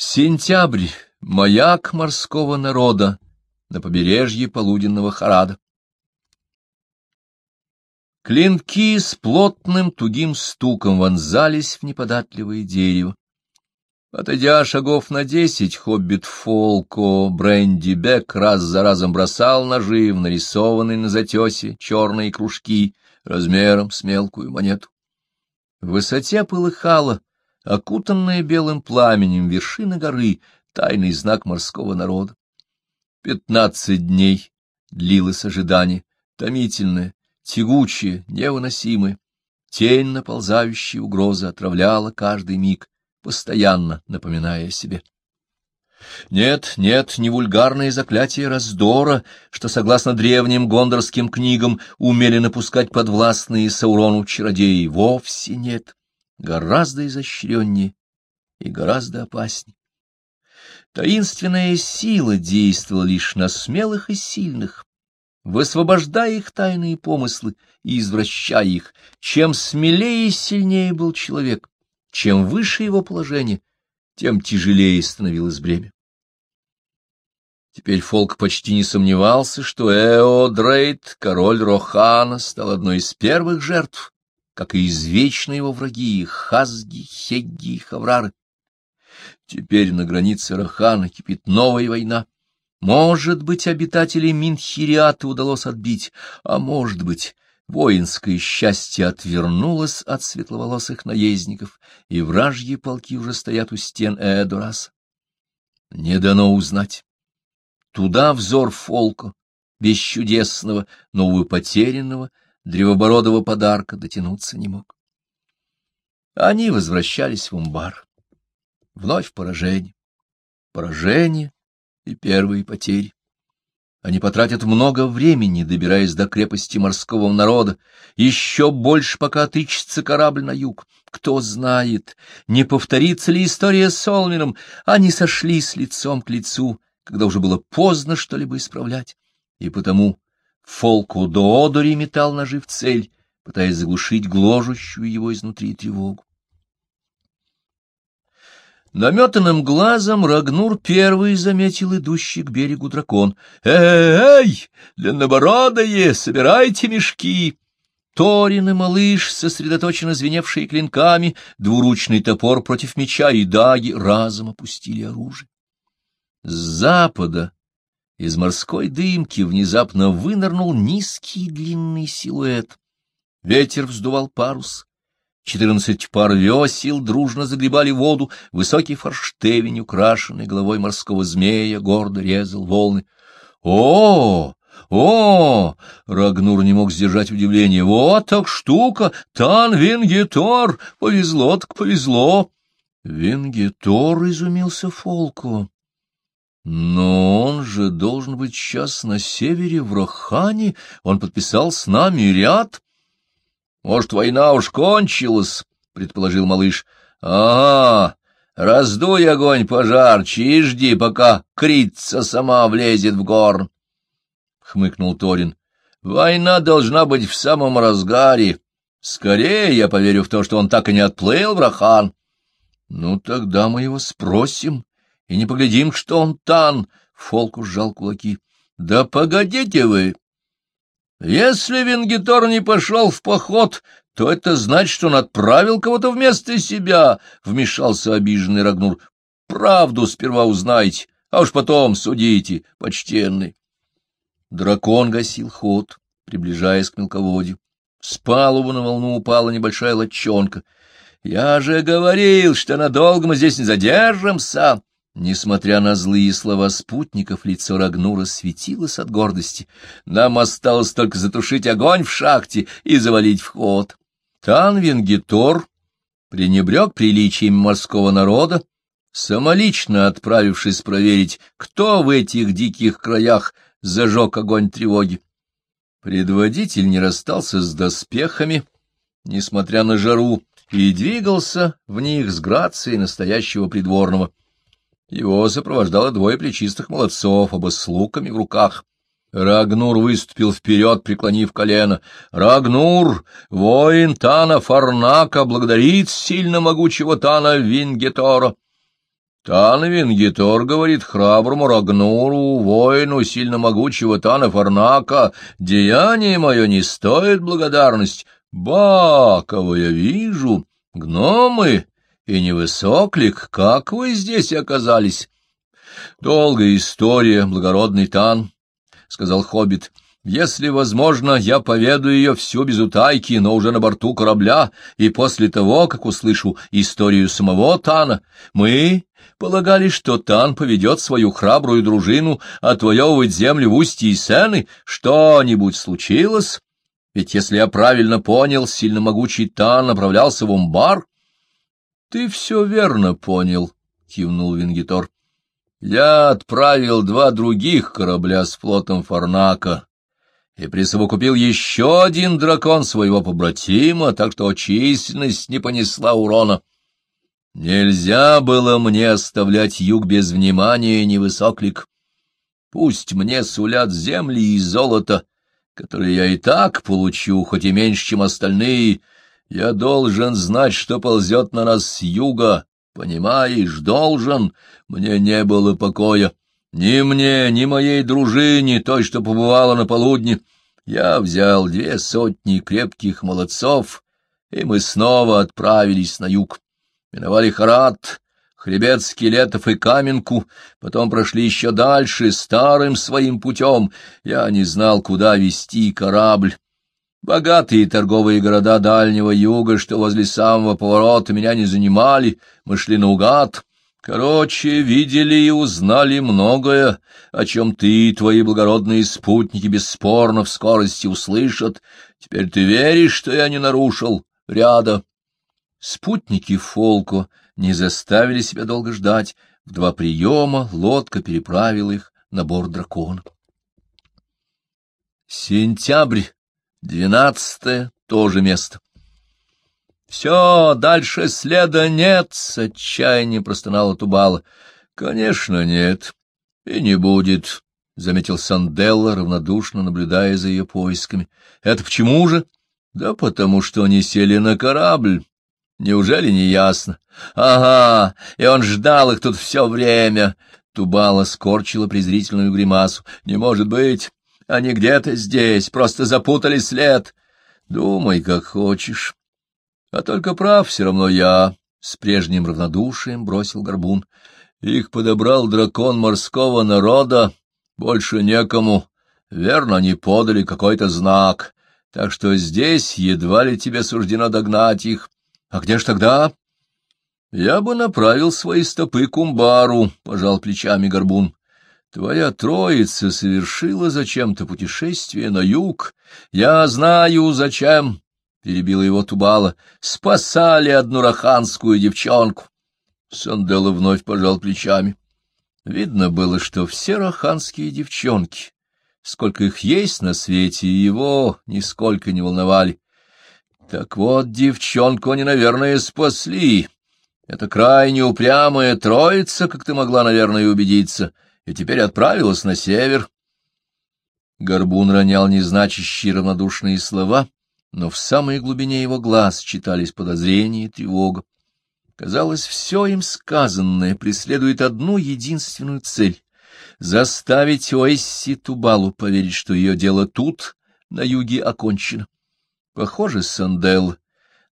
Сентябрь. Маяк морского народа на побережье полуденного Харада. Клинки с плотным тугим стуком вонзались в неподатливое дерево. Отойдя шагов на десять, хоббит Фолко Бренди Бек раз за разом бросал ножи в нарисованные на затесе черные кружки размером с мелкую монету. В высоте полыхала, окутанная белым пламенем вершина горы, тайный знак морского народа. Пятнадцать дней длилось ожидание, томительное, тягучее, невыносимое. Тень наползающей угрозы отравляла каждый миг, постоянно напоминая о себе. Нет, нет, не вульгарные заклятия раздора, что, согласно древним гондорским книгам, умели напускать подвластные Саурону чародеи, вовсе нет, гораздо изощреннее и гораздо опаснее. Таинственная сила действовала лишь на смелых и сильных, высвобождая их тайные помыслы и извращая их. Чем смелее и сильнее был человек, чем выше его положение, тем тяжелее становилось бремя. Теперь Фолк почти не сомневался, что Эодрейд, король Рохана, стал одной из первых жертв, как и извечные его враги Хазги, Хегги и Хаврары. Теперь на границе Рохана кипит новая война. Может быть, обитателей Минхириата удалось отбить, а может быть, воинское счастье отвернулось от светловолосых наездников, и вражьи полки уже стоят у стен Эдураса. Не дано узнать. Туда взор Фолка, бесчудесного, но, потерянного, древобородого подарка дотянуться не мог. Они возвращались в Умбар. Вновь поражение. Поражение и первые потери. Они потратят много времени, добираясь до крепости морского народа, еще больше, пока отыщется корабль на юг. Кто знает, не повторится ли история с Олмином, они сошлись лицом к лицу, когда уже было поздно что-либо исправлять, и потому Фолку до одури метал ножи в цель, пытаясь заглушить гложущую его изнутри тревогу. Наметанным глазом Рагнур первый заметил идущий к берегу дракон. «Эй, длиннобородые, собирайте мешки!» Торин и малыш, сосредоточенно звеневшие клинками, двуручный топор против меча и даги, разом опустили оружие. С запада из морской дымки внезапно вынырнул низкий длинный силуэт. Ветер вздувал парус, Четырнадцать пар весел дружно загребали воду, высокий форштевень, украшенный головой морского змея, гордо резал волны. «О, о, Рагнур не мог сдержать удивление. Вот так штука! Тан Вингитор! Повезло так повезло! Вингитор изумился Фолку. Но же должен быть сейчас на севере, в Рохане. Он подписал с нами ряд. Может, война уж кончилась, — предположил малыш. — Ага, раздуй огонь пожарче и жди, пока крица сама влезет в горн, — хмыкнул Торин. — Война должна быть в самом разгаре. Скорее я поверю в то, что он так и не отплыл в Рахан. — Ну, тогда мы его спросим и не поглядим, что он тан. Фолку сжал кулаки. — Да погодите вы! Если Венгитор не пошел в поход, то это значит, что он отправил кого-то вместо себя, — вмешался обиженный Рагнур. — Правду сперва узнайте, а уж потом судите, почтенный. Дракон гасил ход, приближаясь к мелководью. С палубы на волну упала небольшая лодчонка. — Я же говорил, что надолго мы здесь не задержимся! Несмотря на злые слова спутников, лицо Рагнура светилось от гордости. Нам осталось только затушить огонь в шахте и завалить вход. Танвингитор пренебрег приличиями морского народа, самолично отправившись проверить, кто в этих диких краях зажег огонь тревоги. Предводитель не расстался с доспехами, несмотря на жару, и двигался в них с грацией настоящего придворного — его сопровождало двое плечистых молодцов, оба с луками в руках. Рагнур выступил вперед, преклонив колено. «Рагнур, воин Тана Фарнака, благодарит сильно могучего Тана Вингетора!» Тан Вингитор говорит храброму Рагнуру, воину сильно могучего Тана Фарнака, деяние мое не стоит благодарность. Ба, кого я вижу, гномы и невысоклик, как вы здесь оказались? Долгая история, благородный Тан, — сказал хоббит. Если возможно, я поведу ее всю без утайки, но уже на борту корабля, и после того, как услышу историю самого Тана, мы полагали, что Тан поведет свою храбрую дружину отвоевывать землю в устье Сены. Что-нибудь случилось? Ведь, если я правильно понял, сильно могучий Тан направлялся в Умбар. — Ты все верно понял, — кивнул Вингитор. — Я отправил два других корабля с флотом Фарнака и присовокупил еще один дракон своего побратима, так что численность не понесла урона. Нельзя было мне оставлять юг без внимания, невысоклик. Пусть мне сулят земли и золото, которые я и так получу, хоть и меньше, чем остальные. Я должен знать, что ползет на нас с юга, понимаешь, должен. Мне не было покоя. Ни мне, ни моей дружине, той, что побывала на полудне, я взял две сотни крепких молодцов, и мы снова отправились на юг. Миновали Харат, хребет скелетов и каменку, потом прошли еще дальше, старым своим путем. Я не знал, куда вести корабль. Богатые торговые города Дальнего Юга, что возле самого поворота, меня не занимали, мы шли наугад. Короче, видели и узнали многое, о чем ты и твои благородные спутники бесспорно в скорости услышат. Теперь ты веришь, что я не нарушил ряда? Спутники Фолко не заставили себя долго ждать. В два приема лодка переправила их на борт дракона. Сентябрь, двенадцатое, тоже место. «Все, дальше следа нет!» — с отчаянием простонала Тубала. «Конечно, нет. И не будет», — заметил Санделла, равнодушно наблюдая за ее поисками. «Это почему же?» «Да потому что они сели на корабль. Неужели не ясно? Ага, и он ждал их тут все время!» Тубала скорчила презрительную гримасу. «Не может быть! Они где-то здесь, просто запутали след!» «Думай, как хочешь». А только прав все равно я, — с прежним равнодушием бросил горбун. Их подобрал дракон морского народа, больше некому. Верно, они подали какой-то знак, так что здесь едва ли тебе суждено догнать их. А где ж тогда? Я бы направил свои стопы к Умбару, — пожал плечами горбун. Твоя троица совершила зачем-то путешествие на юг. Я знаю, зачем. — перебила его Тубала, — спасали одну раханскую девчонку. Сандела вновь пожал плечами. Видно было, что все раханские девчонки, сколько их есть на свете, его нисколько не волновали. Так вот, девчонку они, наверное, спасли. Это крайне упрямая троица, как ты могла, наверное, убедиться, и теперь отправилась на север. Горбун ронял незначащие равнодушные слова — но в самой глубине его глаз читались подозрения и тревога. Казалось, все им сказанное преследует одну единственную цель — заставить Оэсси Тубалу поверить, что ее дело тут, на юге, окончено. Похоже, Сандел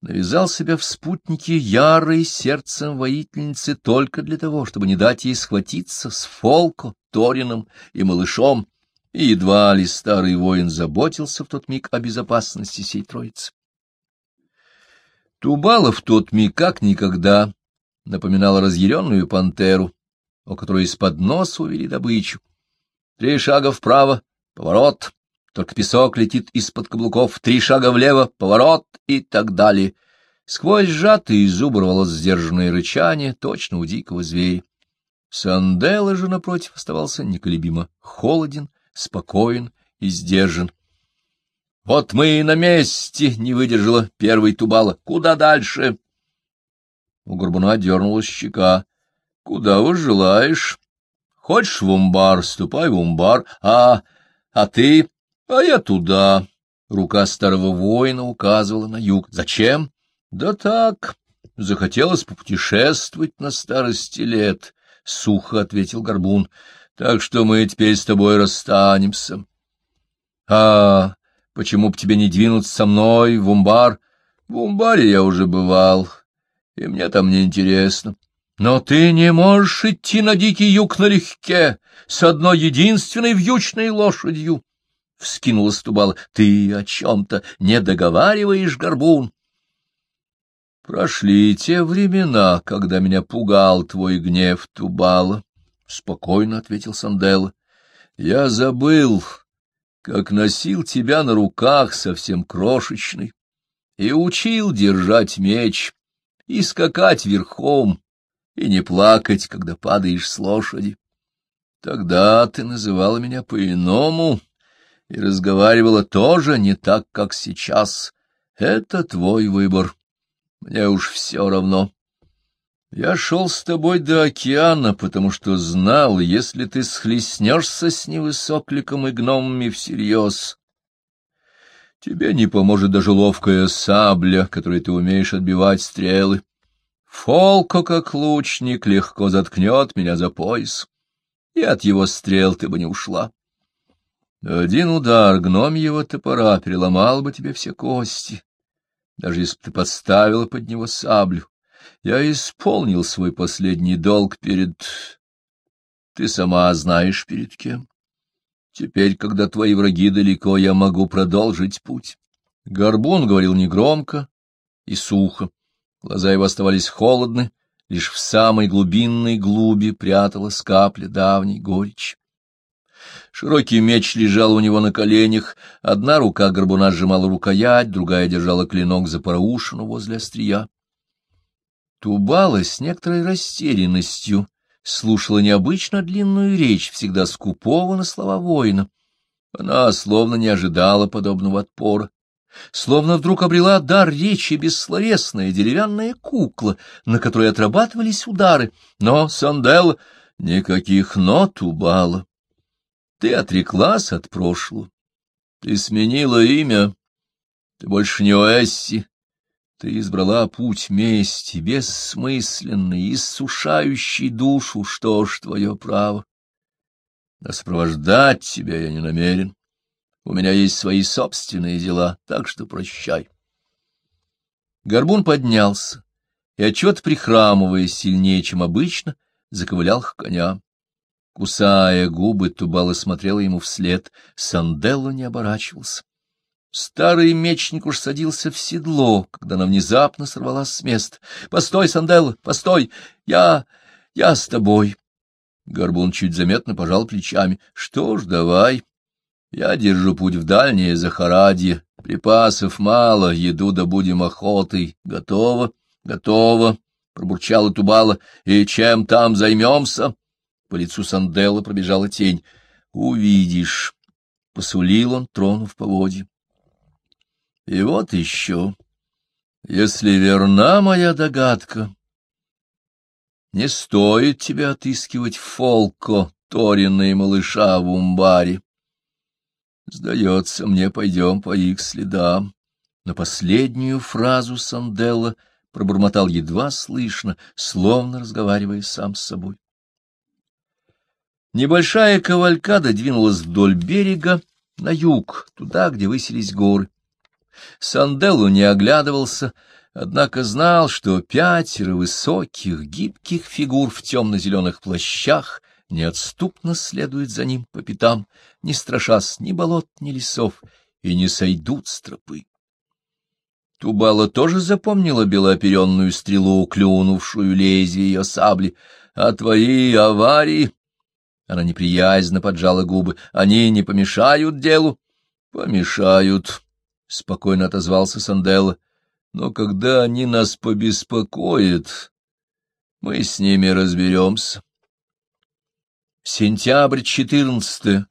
навязал себя в спутнике ярой сердцем воительницы только для того, чтобы не дать ей схватиться с Фолко, Торином и малышом, и едва ли старый воин заботился в тот миг о безопасности сей троицы. Тубала в тот миг как никогда напоминала разъяренную пантеру, у которой из-под носа увели добычу. Три шага вправо, поворот, только песок летит из-под каблуков, три шага влево, поворот и так далее. Сквозь сжатые зубы рвалось сдержанное рычание, точно у дикого зверя. Сандела же, напротив, оставался неколебимо холоден спокоен и сдержан. — Вот мы и на месте, — не выдержала первый Тубала. — Куда дальше? У Горбуна дернулась щека. — Куда вы желаешь? Хочешь в умбар, ступай в умбар. А, а ты? А я туда. Рука старого воина указывала на юг. Зачем? Да так. захотелось попутешествовать на старости лет, — сухо ответил Горбун, — так что мы теперь с тобой расстанемся. — А почему б тебе не двинуться со мной в умбар? В умбаре я уже бывал, и мне там не интересно. Но ты не можешь идти на дикий юг налегке с одной единственной вьючной лошадью. — вскинулась Тубала. — Ты о чем-то не договариваешь, Горбун? — Прошли те времена, когда меня пугал твой гнев, Тубала, — спокойно ответил Санделла. — Я забыл, как носил тебя на руках совсем крошечный, и учил держать меч, и скакать верхом, и не плакать, когда падаешь с лошади. Тогда ты называла меня по-иному и разговаривала тоже не так, как сейчас. Это твой выбор. Мне уж все равно. Я шел с тобой до океана, потому что знал, если ты схлестнешься с невысокликом и гномами всерьез, тебе не поможет даже ловкая сабля, которой ты умеешь отбивать стрелы. Фолко, как лучник, легко заткнет меня за пояс, и от его стрел ты бы не ушла. Один удар гномьего топора переломал бы тебе все кости, даже если бы ты подставила под него саблю. Я исполнил свой последний долг перед... Ты сама знаешь, перед кем. Теперь, когда твои враги далеко, я могу продолжить путь. Горбун говорил негромко и сухо. Глаза его оставались холодны, лишь в самой глубинной глуби пряталась капля давней горечи. Широкий меч лежал у него на коленях, одна рука горбуна сжимала рукоять, другая держала клинок за проушину возле острия. Тубала с некоторой растерянностью слушала необычно длинную речь, всегда скупого на слова воина. Она словно не ожидала подобного отпора, словно вдруг обрела дар речи бессловесная деревянная кукла, на которой отрабатывались удары. Но, Сандел, никаких нот убала. Ты отреклась от прошлого. Ты сменила имя. Ты больше не Оэсси. Ты избрала путь мести, бессмысленный, иссушающий душу, что ж твое право. Но сопровождать тебя я не намерен. У меня есть свои собственные дела, так что прощай. Горбун поднялся и, отчет прихрамывая сильнее, чем обычно, заковылял к коням. Кусая губы, Тубала смотрела ему вслед. Санделло не оборачивался. Старый мечник уж садился в седло, когда она внезапно сорвалась с места. — Постой, Санделло, постой! Я... я с тобой! Горбун чуть заметно пожал плечами. — Что ж, давай. Я держу путь в дальнее Захарадье. Припасов мало, еду добудем охотой. Готово, готово, — пробурчала Тубала. — И чем там займемся? По лицу Санделла пробежала тень. — Увидишь, — посулил он, тронув поводья. — И вот еще, если верна моя догадка, не стоит тебе отыскивать Фолко, Торина и малыша в умбаре. Сдается мне, пойдем по их следам. На последнюю фразу Санделла пробормотал едва слышно, словно разговаривая сам с собой. Небольшая кавалькада двинулась вдоль берега на юг, туда, где высились горы. Санделло не оглядывался, однако знал, что пятеро высоких, гибких фигур в темно-зеленых плащах неотступно следуют за ним по пятам, не страшась ни болот, ни лесов, и не сойдут с тропы. Тубала тоже запомнила белооперенную стрелу, клюнувшую лезвие ее сабли. А твои аварии она неприязненно поджала губы. Они не помешают делу? Помешают, — спокойно отозвался Санделла. Но когда они нас побеспокоят, мы с ними разберемся. Сентябрь 14.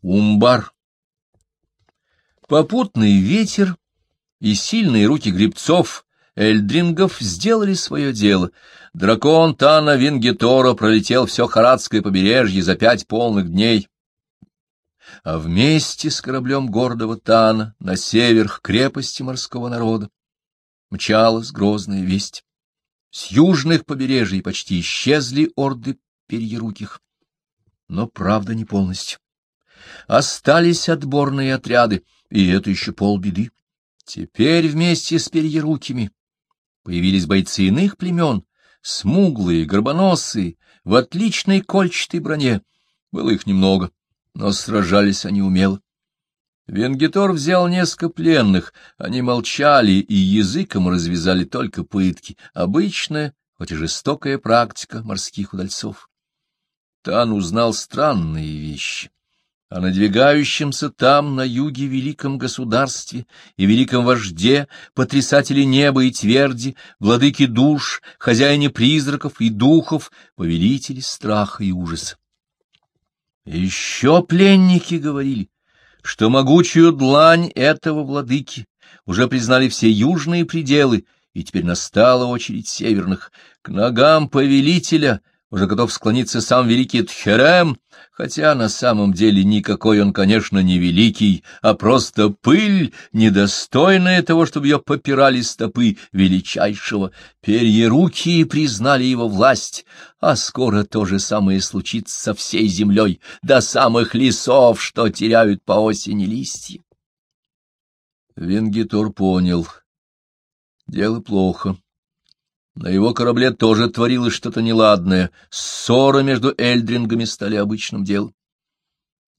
Умбар. Попутный ветер и сильные руки грибцов Эльдрингов сделали свое дело. Дракон Тана Вингетора пролетел все Харадское побережье за пять полных дней. А вместе с кораблем гордого Тана на север к крепости морского народа мчалась грозная весть. С южных побережий почти исчезли орды перьеруких. Но правда не полностью. Остались отборные отряды, и это еще полбеды. Теперь вместе с перьерукими появились бойцы иных племен, смуглые, горбоносые, в отличной кольчатой броне. Было их немного, но сражались они умело. Венгитор взял несколько пленных, они молчали и языком развязали только пытки, обычная, хоть и жестокая практика морских удальцов. Тан узнал странные вещи. О надвигающемся там, на юге, великом государстве и великом вожде, потрясателе неба и тверди, владыке душ, хозяине призраков и духов, повелители страха и ужаса. Еще пленники говорили, что могучую длань этого владыки уже признали все южные пределы, и теперь настала очередь северных. К ногам повелителя уже готов склониться сам великий Тхерем, хотя на самом деле никакой он, конечно, не великий, а просто пыль, недостойная того, чтобы ее попирали стопы величайшего. Перьерукие признали его власть, а скоро то же самое случится со всей землей, до самых лесов, что теряют по осени листья. Венгитор понял. Дело плохо. На его корабле тоже творилось что-то неладное, ссоры между эльдрингами стали обычным делом.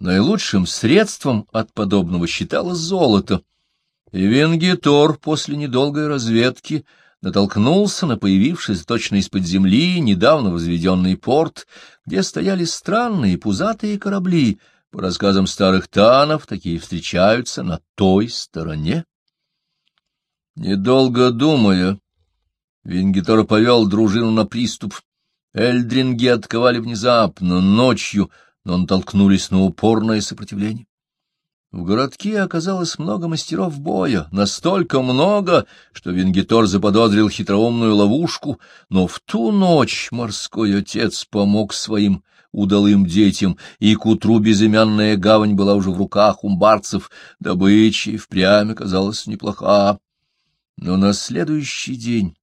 Наилучшим средством от подобного считалось золото, и Венгитор после недолгой разведки натолкнулся на появившийся точно из-под земли недавно возведенный порт, где стояли странные пузатые корабли, по рассказам старых танов, такие встречаются на той стороне. Недолго думая, Вингитор повел дружину на приступ. Эльдринги отковали внезапно, ночью, но натолкнулись на упорное сопротивление. В городке оказалось много мастеров боя, настолько много, что Вингитор заподозрил хитроумную ловушку, но в ту ночь морской отец помог своим удалым детям, и к утру безымянная гавань была уже в руках умбарцев, добыча впрямь оказалась неплоха. Но на следующий день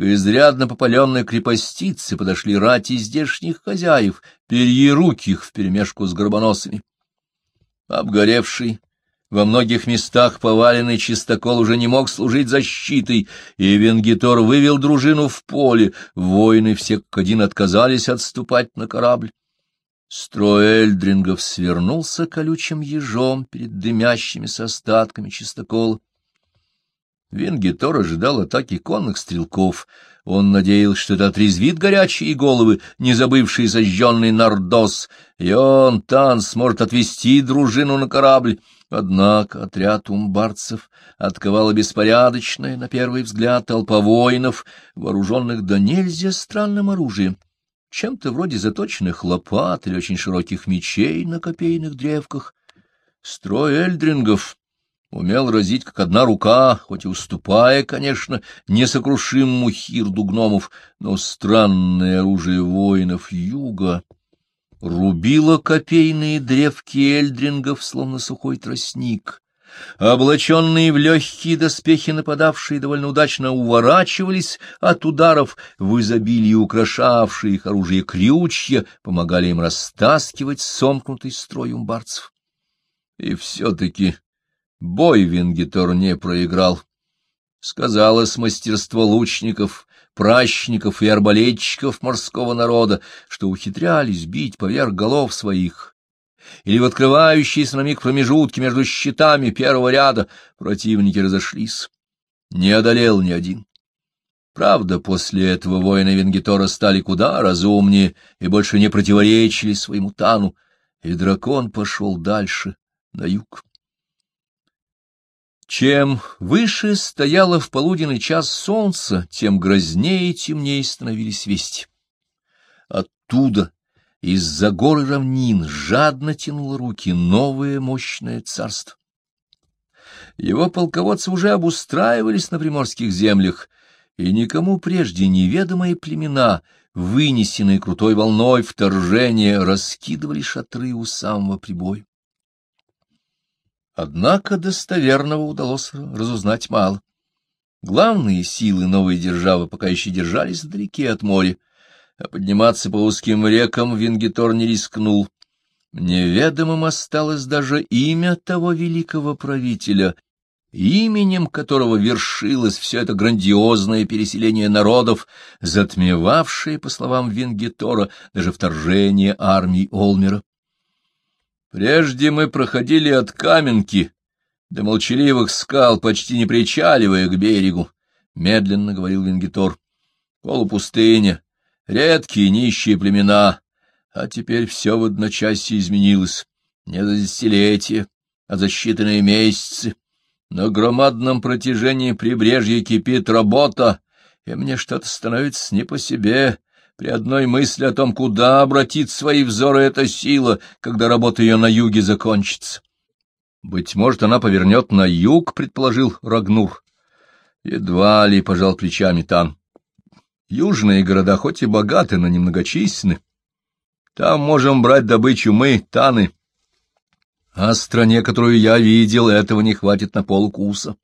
к изрядно попаленной крепостице подошли рати здешних хозяев, перьеруких вперемешку с горбоносами. Обгоревший, во многих местах поваленный чистокол уже не мог служить защитой, и Венгитор вывел дружину в поле, воины все как один отказались отступать на корабль. Строй эльдрингов свернулся колючим ежом перед дымящимися остатками чистокола. Венгитор ожидал атаки конных стрелков. Он надеялся, что это отрезвит горячие головы, не забывший зажженный нардос, и он, Тан, сможет отвести дружину на корабль. Однако отряд умбарцев отковала беспорядочная, на первый взгляд, толпа воинов, вооруженных до нельзя странным оружием, чем-то вроде заточенных лопат или очень широких мечей на копейных древках. Строй эльдрингов умел разить как одна рука, хоть и уступая, конечно, несокрушимому хирду гномов, но странное оружие воинов юга рубило копейные древки эльдрингов, словно сухой тростник. Облаченные в легкие доспехи нападавшие довольно удачно уворачивались от ударов, в изобилии украшавшие их оружие крючья, помогали им растаскивать сомкнутый строй умбарцев. И все-таки Бой Вингитор не проиграл. Сказалось мастерство лучников, пращников и арбалетчиков морского народа, что ухитрялись бить поверх голов своих. Или в открывающиеся на миг промежутки между щитами первого ряда противники разошлись. Не одолел ни один. Правда, после этого воины Венгитора стали куда разумнее и больше не противоречили своему тану, и дракон пошел дальше, на юг. Чем выше стояло в полуденный час солнце, тем грознее и темнее становились вести. Оттуда, из-за гор и равнин, жадно тянуло руки новое мощное царство. Его полководцы уже обустраивались на приморских землях, и никому прежде неведомые племена, вынесенные крутой волной вторжения, раскидывали шатры у самого прибоя. Однако достоверного удалось разузнать мало. Главные силы новой державы пока еще держались вдалеке от моря, а подниматься по узким рекам Вингитор не рискнул. Неведомым осталось даже имя того великого правителя, именем которого вершилось все это грандиозное переселение народов, затмевавшее, по словам Вингитора, даже вторжение армий Олмера. Прежде мы проходили от Каменки до молчаливых скал, почти не причаливая к берегу, — медленно говорил Вингитор. Полупустыня, редкие нищие племена, а теперь все в одночасье изменилось. Не за десятилетия, а за считанные месяцы. На громадном протяжении прибрежья кипит работа, и мне что-то становится не по себе при одной мысли о том, куда обратит свои взоры эта сила, когда работа ее на юге закончится. — Быть может, она повернет на юг, — предположил Рагнур. Едва ли, — пожал плечами Тан. Южные города хоть и богаты, но немногочисленны. Там можем брать добычу мы, Таны. А стране, которую я видел, этого не хватит на полкуса.